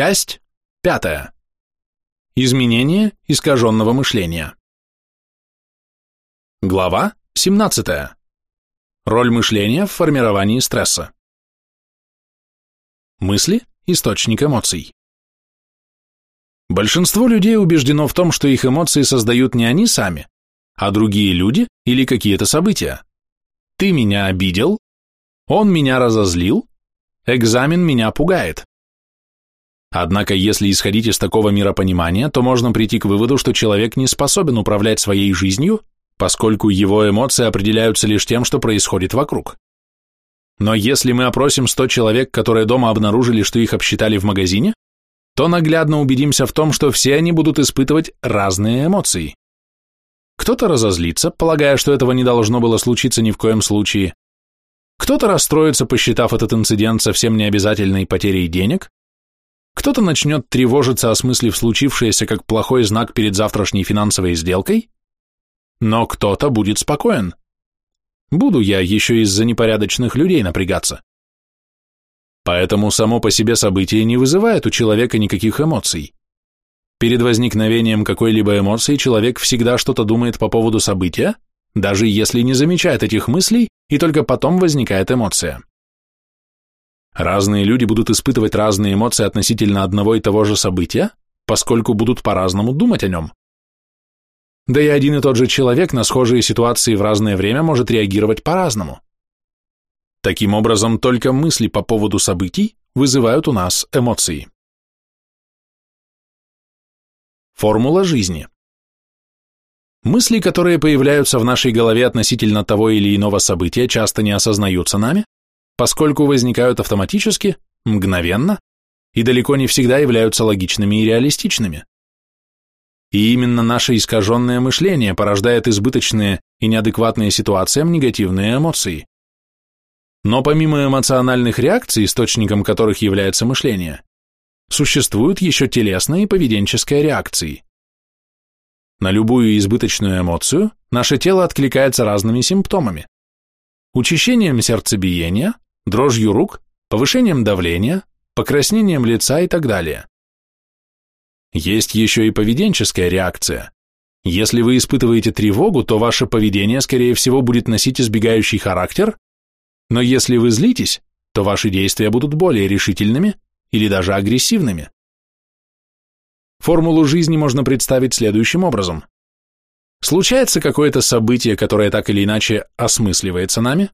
Часть пятая. Изменение искаженного мышления. Глава 17. Роль мышления в формировании стресса. Мысли – источник эмоций. Большинство людей убеждено в том, что их эмоции создают не они сами, а другие люди или какие-то события. Ты меня обидел, он меня разозлил, экзамен меня пугает. Однако, если исходить из такого миропонимания, то можно прийти к выводу, что человек не способен управлять своей жизнью, поскольку его эмоции определяются лишь тем, что происходит вокруг. Но если мы опросим 100 человек, которые дома обнаружили, что их обсчитали в магазине, то наглядно убедимся в том, что все они будут испытывать разные эмоции. Кто-то разозлится, полагая, что этого не должно было случиться ни в коем случае. Кто-то расстроится, посчитав этот инцидент совсем необязательной потерей денег, кто-то начнет тревожиться, осмыслив случившееся как плохой знак перед завтрашней финансовой сделкой, но кто-то будет спокоен. Буду я еще из-за непорядочных людей напрягаться. Поэтому само по себе событие не вызывает у человека никаких эмоций. Перед возникновением какой-либо эмоции человек всегда что-то думает по поводу события, даже если не замечает этих мыслей, и только потом возникает эмоция. Разные люди будут испытывать разные эмоции относительно одного и того же события, поскольку будут по-разному думать о нем. Да и один и тот же человек на схожие ситуации в разное время может реагировать по-разному. Таким образом, только мысли по поводу событий вызывают у нас эмоции. Формула жизни. Мысли, которые появляются в нашей голове относительно того или иного события, часто не осознаются нами, поскольку возникают автоматически, мгновенно и далеко не всегда являются логичными и реалистичными. И именно наше искаженное мышление порождает избыточные и неадекватные ситуациям негативные эмоции. Но помимо эмоциональных реакций, источником которых является мышление, существуют еще телесные и поведенческие реакции. На любую избыточную эмоцию наше тело откликается разными симптомами. Учащением сердцебиения, дрожью рук, повышением давления, покраснением лица и так далее. Есть еще и поведенческая реакция. Если вы испытываете тревогу, то ваше поведение, скорее всего, будет носить избегающий характер, но если вы злитесь, то ваши действия будут более решительными или даже агрессивными. Формулу жизни можно представить следующим образом. Случается какое-то событие, которое так или иначе осмысливается нами,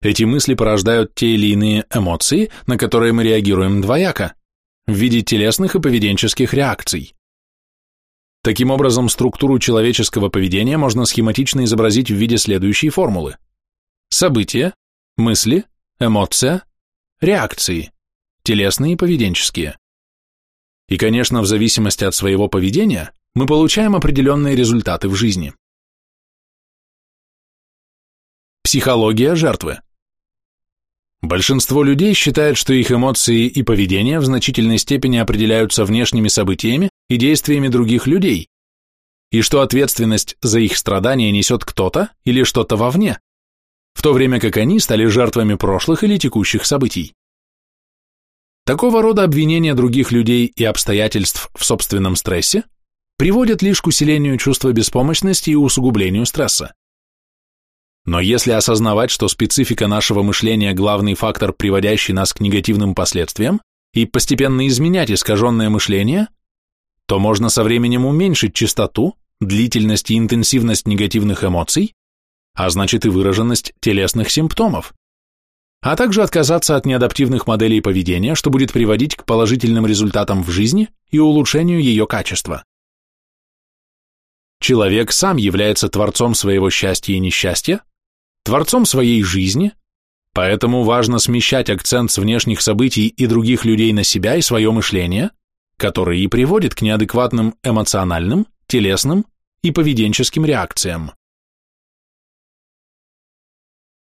эти мысли порождают те или иные эмоции, на которые мы реагируем двояко, в виде телесных и поведенческих реакций. Таким образом, структуру человеческого поведения можно схематично изобразить в виде следующей формулы. События, мысли, эмоция, реакции, телесные и поведенческие. И, конечно, в зависимости от своего поведения мы получаем определенные результаты в жизни. Психология жертвы. Большинство людей считает, что их эмоции и поведение в значительной степени определяются внешними событиями и действиями других людей, и что ответственность за их страдания несет кто-то или что-то вовне, в то время как они стали жертвами прошлых или текущих событий. Такого рода обвинения других людей и обстоятельств в собственном стрессе приводят лишь к усилению чувства беспомощности и усугублению стресса. Но если осознавать, что специфика нашего мышления – главный фактор, приводящий нас к негативным последствиям, и постепенно изменять искаженное мышление, то можно со временем уменьшить частоту, длительность и интенсивность негативных эмоций, а значит и выраженность телесных симптомов, а также отказаться от неадаптивных моделей поведения, что будет приводить к положительным результатам в жизни и улучшению ее качества. Человек сам является творцом своего счастья и несчастья, творцом своей жизни, поэтому важно смещать акцент с внешних событий и других людей на себя и свое мышление, которое и приводит к неадекватным эмоциональным, телесным и поведенческим реакциям.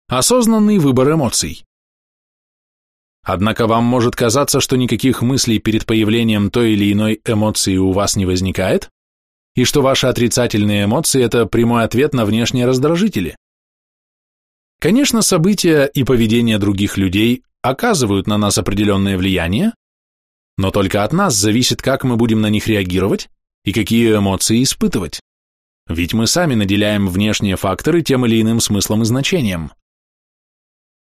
Осознанный выбор эмоций. Однако вам может казаться, что никаких мыслей перед появлением той или иной эмоции у вас не возникает, и что ваши отрицательные эмоции – это прямой ответ на внешние раздражители. Конечно, события и поведение других людей оказывают на нас определенное влияние, но только от нас зависит, как мы будем на них реагировать и какие эмоции испытывать. Ведь мы сами наделяем внешние факторы тем или иным смыслом и значением.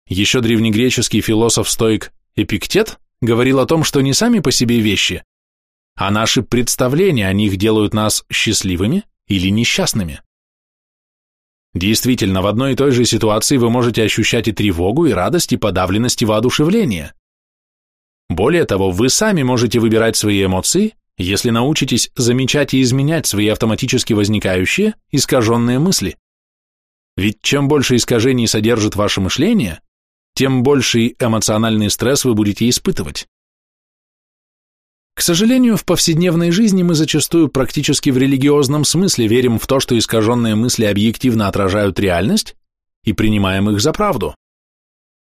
Еще древнегреческий философ-стоик Эпиктет говорил о том, что не сами по себе вещи, а наши представления о них делают нас счастливыми или несчастными. Действительно, в одной и той же ситуации вы можете ощущать и тревогу, и радость, и подавленность, и воодушевление. Более того, вы сами можете выбирать свои эмоции, если научитесь замечать и изменять свои автоматически возникающие, искаженные мысли. Ведь чем больше искажений содержит ваше мышление, тем больший эмоциональный стресс вы будете испытывать. К сожалению, в повседневной жизни мы зачастую практически в религиозном смысле верим в то, что искаженные мысли объективно отражают реальность и принимаем их за правду.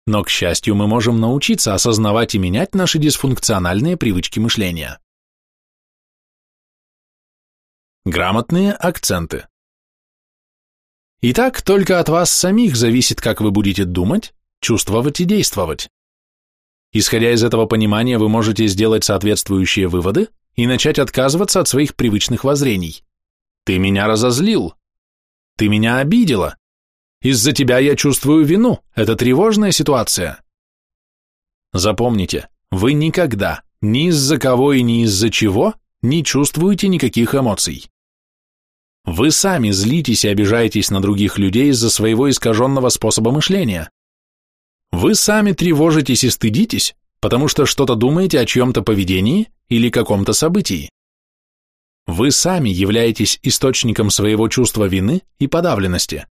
Но, к счастью, мы можем научиться осознавать и менять наши дисфункциональные привычки мышления. Грамотные акценты Итак, только от вас самих зависит, как вы будете думать, чувствовать и действовать. Исходя из этого понимания, вы можете сделать соответствующие выводы и начать отказываться от своих привычных воззрений. Ты меня разозлил. Ты меня обидела. Из-за тебя я чувствую вину. Это тревожная ситуация. Запомните, вы никогда, ни из-за кого и ни из-за чего, не чувствуете никаких эмоций. Вы сами злитесь и обижаетесь на других людей из-за своего искаженного способа мышления. Вы сами тревожитесь и стыдитесь, потому что что-то думаете о чьем-то поведении или каком-то событии. Вы сами являетесь источником своего чувства вины и подавленности.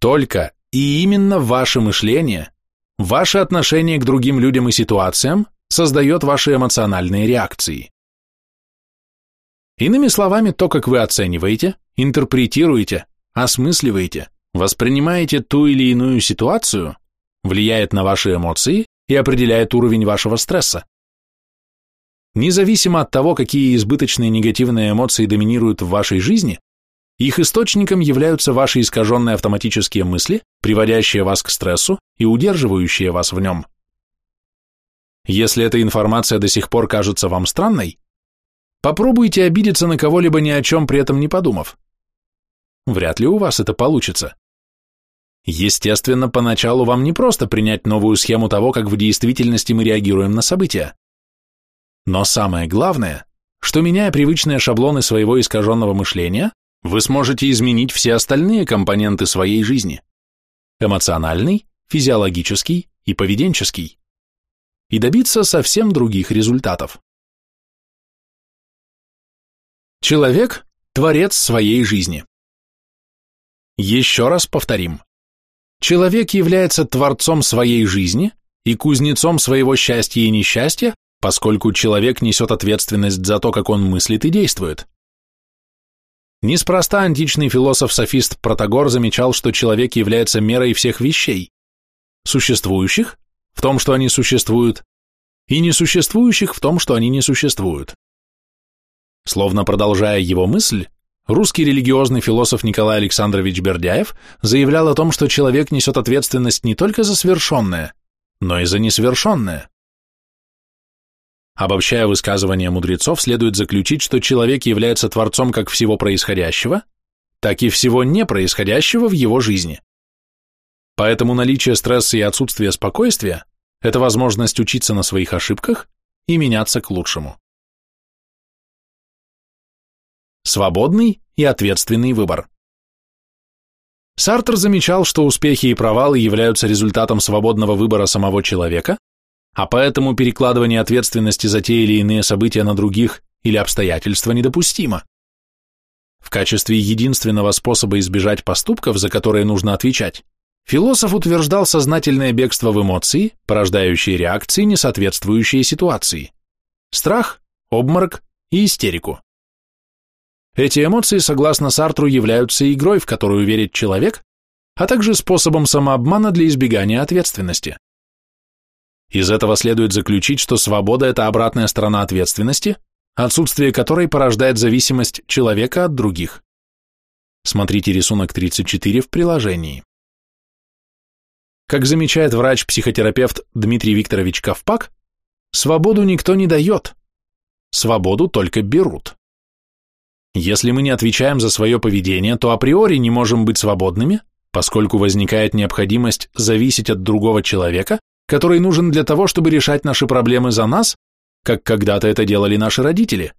Только и именно ваше мышление, ваше отношение к другим людям и ситуациям создает ваши эмоциональные реакции. Иными словами, то, как вы оцениваете, интерпретируете, осмысливаете, воспринимаете ту или иную ситуацию, влияет на ваши эмоции и определяет уровень вашего стресса. Независимо от того, какие избыточные негативные эмоции доминируют в вашей жизни, их источником являются ваши искаженные автоматические мысли, приводящие вас к стрессу и удерживающие вас в нем. Если эта информация до сих пор кажется вам странной, попробуйте обидеться на кого-либо ни о чем при этом не подумав. Вряд ли у вас это получится. Естественно, поначалу вам не просто принять новую схему того, как в действительности мы реагируем на события. Но самое главное, что меняя привычные шаблоны своего искаженного мышления, вы сможете изменить все остальные компоненты своей жизни – эмоциональный, физиологический и поведенческий – и добиться совсем других результатов. Человек – творец своей жизни. Еще раз повторим. Человек является творцом своей жизни и кузнецом своего счастья и несчастья, поскольку человек несет ответственность за то, как он мыслит и действует. Неспроста античный философ-софист Протагор замечал, что человек является мерой всех вещей, существующих в том, что они существуют, и несуществующих в том, что они не существуют. Словно продолжая его мысль, Русский религиозный философ Николай Александрович Бердяев заявлял о том, что человек несет ответственность не только за совершенное, но и за несовершенное. Обобщая высказывания мудрецов, следует заключить, что человек является творцом как всего происходящего, так и всего непроисходящего в его жизни. Поэтому наличие стресса и отсутствие спокойствия – это возможность учиться на своих ошибках и меняться к лучшему. Свободный и ответственный выбор. Сартр замечал, что успехи и провалы являются результатом свободного выбора самого человека, а поэтому перекладывание ответственности за те или иные события на других или обстоятельства недопустимо. В качестве единственного способа избежать поступков, за которые нужно отвечать, философ утверждал сознательное бегство в эмоции, порождающие реакции, не соответствующие ситуации. Страх, обморок и истерику. Эти эмоции, согласно Сартру, являются игрой, в которую верит человек, а также способом самообмана для избегания ответственности. Из этого следует заключить, что свобода – это обратная сторона ответственности, отсутствие которой порождает зависимость человека от других. Смотрите рисунок 34 в приложении. Как замечает врач-психотерапевт Дмитрий Викторович Ковпак, Свободу никто не дает. Свободу только берут. Если мы не отвечаем за свое поведение, то априори не можем быть свободными, поскольку возникает необходимость зависеть от другого человека, который нужен для того, чтобы решать наши проблемы за нас, как когда-то это делали наши родители,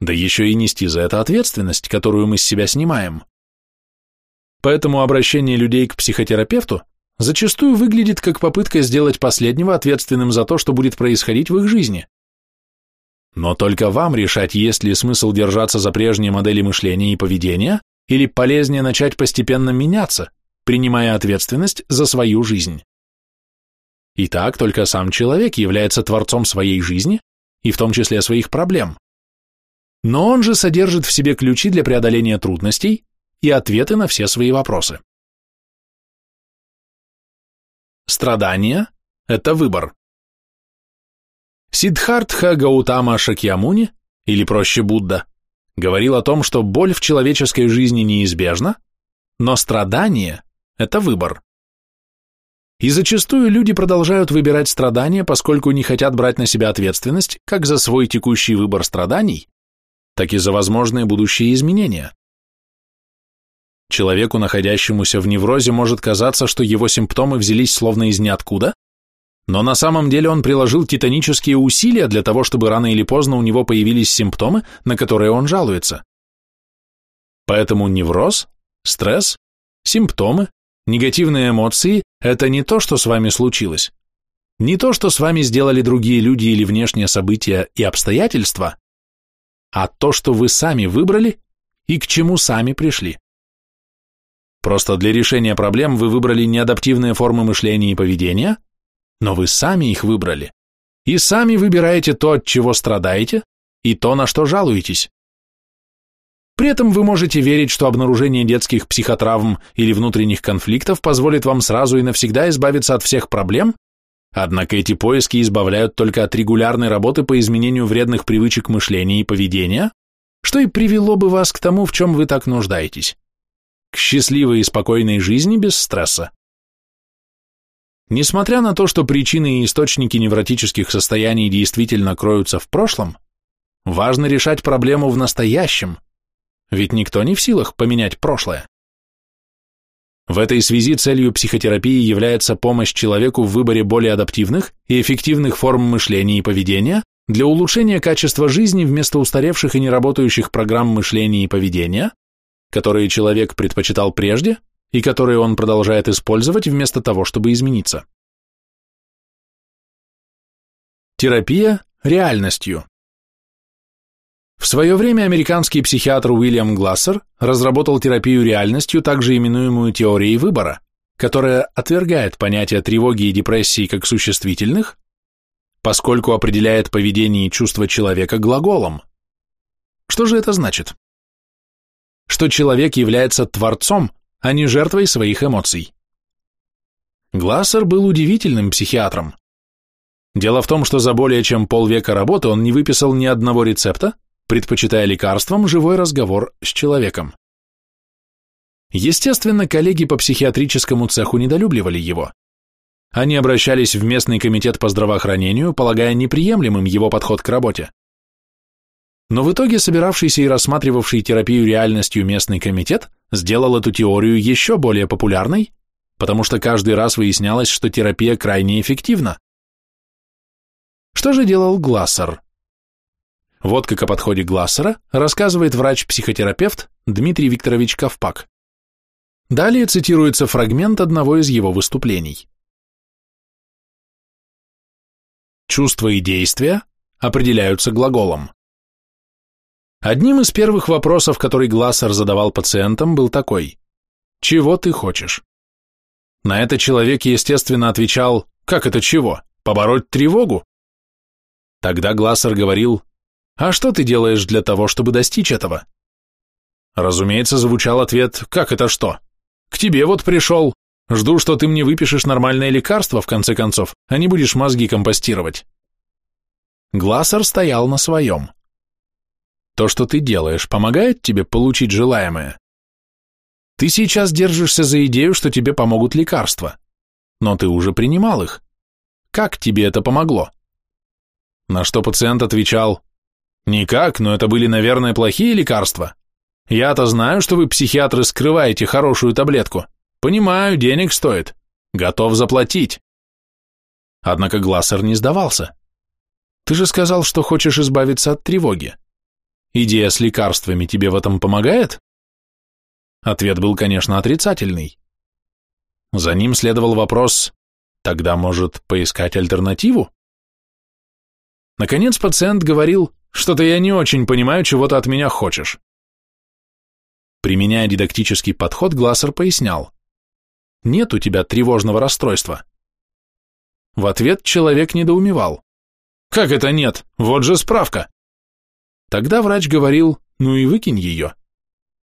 да еще и нести за это ответственность, которую мы с себя снимаем. Поэтому обращение людей к психотерапевту зачастую выглядит как попытка сделать последнего ответственным за то, что будет происходить в их жизни. Но только вам решать, есть ли смысл держаться за прежние модели мышления и поведения, или полезнее начать постепенно меняться, принимая ответственность за свою жизнь. Итак, только сам человек является творцом своей жизни, и в том числе своих проблем. Но он же содержит в себе ключи для преодоления трудностей и ответы на все свои вопросы. Страдания – это выбор. Сиддхартха Гаутама Шакьямуни, или проще Будда, говорил о том, что боль в человеческой жизни неизбежна, но страдание – это выбор. И зачастую люди продолжают выбирать страдания, поскольку не хотят брать на себя ответственность как за свой текущий выбор страданий, так и за возможные будущие изменения. Человеку, находящемуся в неврозе, может казаться, что его симптомы взялись словно из ниоткуда, но на самом деле он приложил титанические усилия для того, чтобы рано или поздно у него появились симптомы, на которые он жалуется. Поэтому невроз, стресс, симптомы, негативные эмоции – это не то, что с вами случилось, не то, что с вами сделали другие люди или внешние события и обстоятельства, а то, что вы сами выбрали и к чему сами пришли. Просто для решения проблем вы выбрали неадаптивные формы мышления и поведения – но вы сами их выбрали. И сами выбираете то, от чего страдаете, и то, на что жалуетесь. При этом вы можете верить, что обнаружение детских психотравм или внутренних конфликтов позволит вам сразу и навсегда избавиться от всех проблем, однако эти поиски избавляют только от регулярной работы по изменению вредных привычек мышления и поведения, что и привело бы вас к тому, в чем вы так нуждаетесь, к счастливой и спокойной жизни без стресса. Несмотря на то, что причины и источники невротических состояний действительно кроются в прошлом, важно решать проблему в настоящем, ведь никто не в силах поменять прошлое. В этой связи целью психотерапии является помощь человеку в выборе более адаптивных и эффективных форм мышления и поведения для улучшения качества жизни вместо устаревших и неработающих программ мышления и поведения, которые человек предпочитал прежде и которые он продолжает использовать вместо того, чтобы измениться. Терапия реальностью. В свое время американский психиатр Уильям Глассер разработал терапию реальностью, также именуемую теорией выбора, которая отвергает понятие тревоги и депрессии как существительных, поскольку определяет поведение и чувства человека глаголом. Что же это значит? Что человек является творцом, а не жертвой своих эмоций. Глассер был удивительным психиатром. Дело в том, что за более чем полвека работы он не выписал ни одного рецепта, предпочитая лекарствам живой разговор с человеком. Естественно, коллеги по психиатрическому цеху недолюбливали его. Они обращались в местный комитет по здравоохранению, полагая неприемлемым его подход к работе. Но в итоге собиравшийся и рассматривавший терапию реальностью местный комитет сделал эту теорию еще более популярной, потому что каждый раз выяснялось, что терапия крайне эффективна. Что же делал Глассер? Вот как о подходе Глассера рассказывает врач-психотерапевт Дмитрий Викторович Ковпак. Далее цитируется фрагмент одного из его выступлений. Чувства и действия определяются глаголом. Одним из первых вопросов, который Глассер задавал пациентам, был такой «Чего ты хочешь?». На это человек, естественно, отвечал «Как это чего? Побороть тревогу?» Тогда Глассер говорил «А что ты делаешь для того, чтобы достичь этого?» Разумеется, звучал ответ «Как это что? К тебе вот пришел. Жду, что ты мне выпишешь нормальное лекарство, в конце концов, а не будешь мозги компостировать». Глассер стоял на своем. То, что ты делаешь, помогает тебе получить желаемое? Ты сейчас держишься за идею, что тебе помогут лекарства, но ты уже принимал их. Как тебе это помогло? На что пациент отвечал, «Никак, но это были, наверное, плохие лекарства. Я-то знаю, что вы, психиатры, скрываете хорошую таблетку. Понимаю, денег стоит. Готов заплатить». Однако Глассер не сдавался. «Ты же сказал, что хочешь избавиться от тревоги. Идея с лекарствами тебе в этом помогает?» Ответ был, конечно, отрицательный. За ним следовал вопрос, тогда, может, поискать альтернативу? Наконец пациент говорил, что-то я не очень понимаю, чего ты от меня хочешь. Применяя дидактический подход, Глассер пояснял. Нет у тебя тревожного расстройства. В ответ человек недоумевал. Как это нет? Вот же справка. Тогда врач говорил, ну и выкинь ее.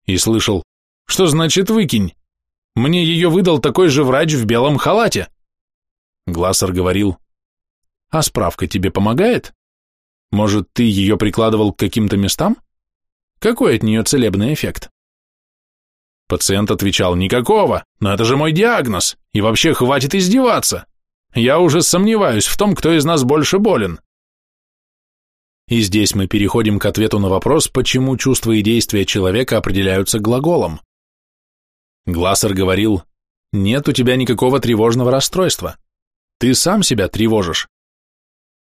И слышал, что значит выкинь? Мне ее выдал такой же врач в белом халате. Глассер говорил, а справка тебе помогает? Может, ты ее прикладывал к каким-то местам? Какой от нее целебный эффект? Пациент отвечал, никакого, но это же мой диагноз, и вообще хватит издеваться. Я уже сомневаюсь в том, кто из нас больше болен. И здесь мы переходим к ответу на вопрос, почему чувства и действия человека определяются глаголом. Глассер говорил, нет у тебя никакого тревожного расстройства. Ты сам себя тревожишь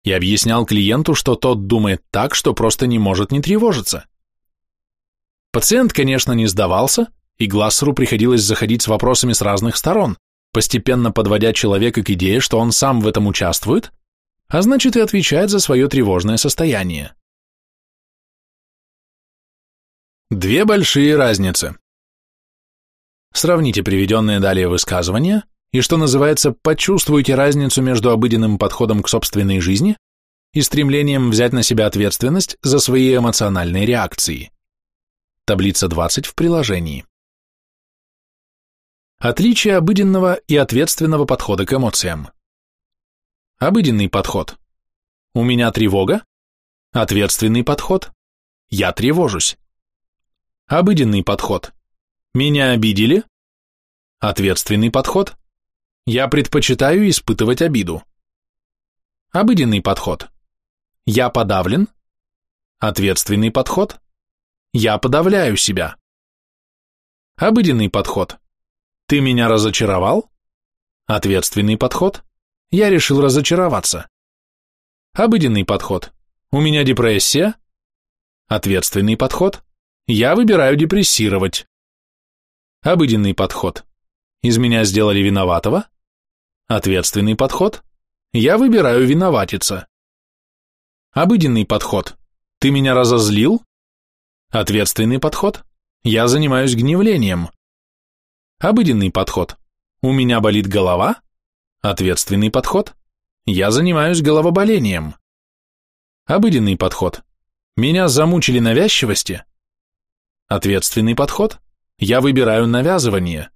и объяснял клиенту, что тот думает так, что просто не может не тревожиться. Пациент, конечно, не сдавался, и Глассеру приходилось заходить с вопросами с разных сторон, постепенно подводя человека к идее, что он сам в этом участвует, а значит и отвечает за свое тревожное состояние. Две большие разницы. Сравните приведенные далее высказывания и, что называется, почувствуйте разницу между обыденным подходом к собственной жизни и стремлением взять на себя ответственность за свои эмоциональные реакции. Таблица 20 в приложении. Отличие обыденного и ответственного подхода к эмоциям. Обыденный подход. У меня тревога. Ответственный подход. Я тревожусь. Обыденный подход. Меня обидели. Ответственный подход. Я предпочитаю испытывать обиду. Обыденный подход. Я подавлен. Ответственный подход. Я подавляю себя. Обыденный подход. Ты меня разочаровал. Ответственный подход. Я решил разочароваться. Обыденный подход. У меня депрессия. Ответственный подход. Я выбираю депрессировать. Обыденный подход. Из меня сделали виноватого. Ответственный подход. Я выбираю виноватиться. Обыденный подход. Ты меня разозлил? Ответственный подход. Я занимаюсь гневлением. Обыденный подход. У меня болит голова? Ответственный подход. Я занимаюсь головоболением. Обыденный подход. Меня замучили навязчивости? Ответственный подход. Я выбираю навязывание.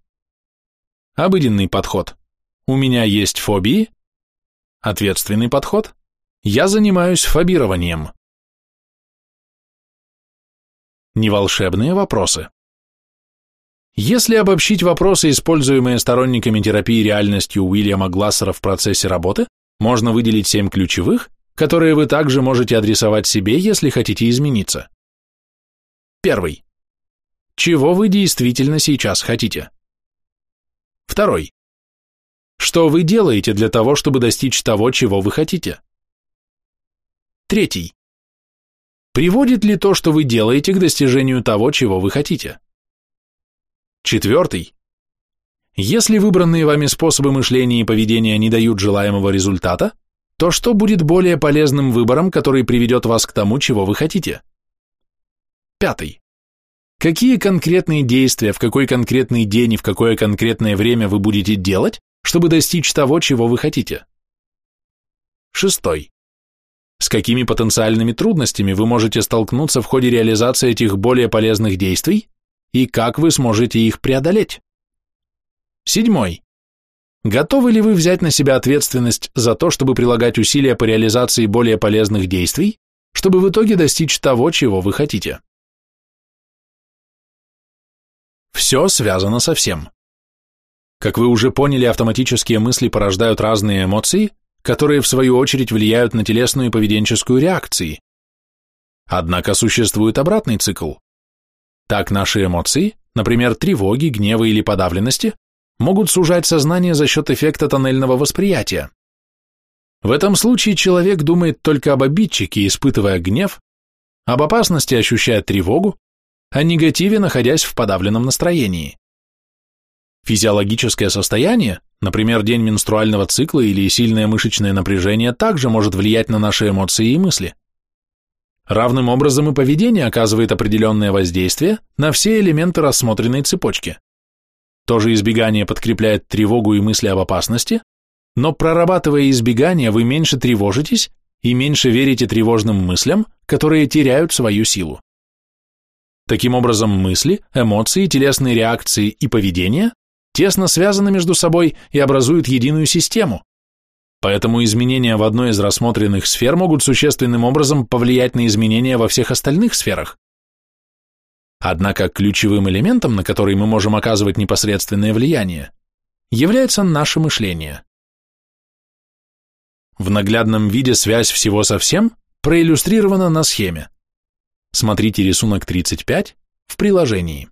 Обыденный подход. У меня есть фобии? Ответственный подход. Я занимаюсь фобированием. Неволшебные вопросы. Если обобщить вопросы, используемые сторонниками терапии реальностью Уильяма Глассера в процессе работы, можно выделить семь ключевых, которые вы также можете адресовать себе, если хотите измениться. Первый. Чего вы действительно сейчас хотите? Второй. Что вы делаете для того, чтобы достичь того, чего вы хотите? Третий. Приводит ли то, что вы делаете, к достижению того, чего вы хотите? Четвертый. Если выбранные вами способы мышления и поведения не дают желаемого результата, то что будет более полезным выбором, который приведет вас к тому, чего вы хотите? Пятый. Какие конкретные действия, в какой конкретный день и в какое конкретное время вы будете делать, чтобы достичь того, чего вы хотите? Шестой. С какими потенциальными трудностями вы можете столкнуться в ходе реализации этих более полезных действий и как вы сможете их преодолеть? Седьмой. Готовы ли вы взять на себя ответственность за то, чтобы прилагать усилия по реализации более полезных действий, чтобы в итоге достичь того, чего вы хотите? Все связано со всем. Как вы уже поняли, автоматические мысли порождают разные эмоции, которые в свою очередь влияют на телесную и поведенческую реакции. Однако существует обратный цикл. Так наши эмоции, например, тревоги, гнева или подавленности, могут сужать сознание за счет эффекта тоннельного восприятия. В этом случае человек думает только об обидчике, испытывая гнев, об опасности ощущая тревогу, о негативе, находясь в подавленном настроении. Физиологическое состояние, например, день менструального цикла или сильное мышечное напряжение, также может влиять на наши эмоции и мысли. Равным образом и поведение оказывает определенное воздействие на все элементы рассмотренной цепочки. Тоже избегание подкрепляет тревогу и мысли об опасности, но прорабатывая избегание, вы меньше тревожитесь и меньше верите тревожным мыслям, которые теряют свою силу. Таким образом, мысли, эмоции, телесные реакции и поведение тесно связаны между собой и образуют единую систему. Поэтому изменения в одной из рассмотренных сфер могут существенным образом повлиять на изменения во всех остальных сферах. Однако ключевым элементом, на который мы можем оказывать непосредственное влияние, является наше мышление. В наглядном виде связь всего со всем проиллюстрирована на схеме. Смотрите рисунок 35 в приложении.